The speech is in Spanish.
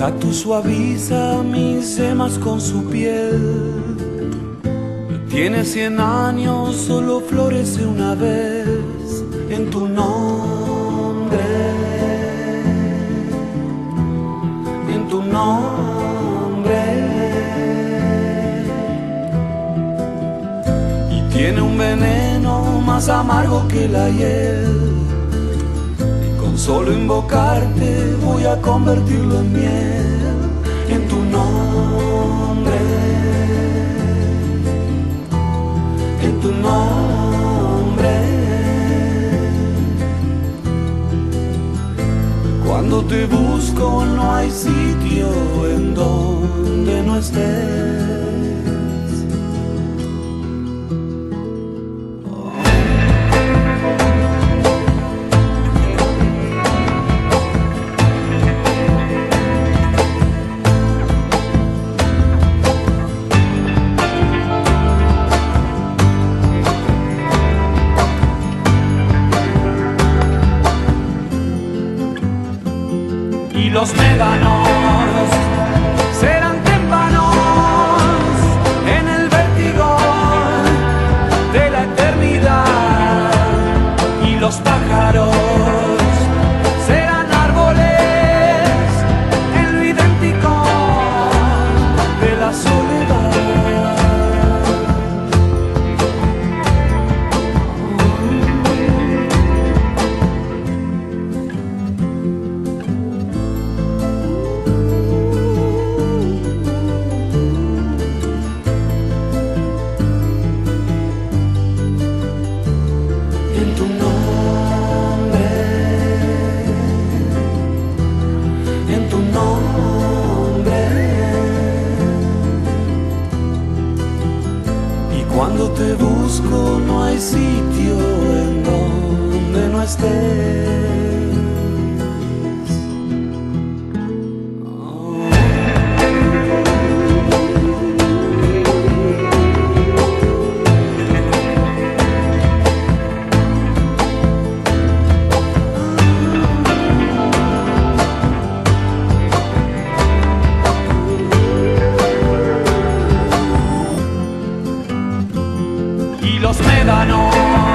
cactus suaviza mis semas con su piel. Tiene cien años, solo florece una vez en tu nombre. En tu nombre. Y tiene un veneno más amargo que la hiel Solo invocarte voy a convertirlo en miel en tu nombre, en tu nombre. Cuando te busco no hay sitio en donde no estés. Los médanos. Serán témpanos en el vértigo de la eternidad. Y los pájaros te busco no hay sitio en donde no estés. ganon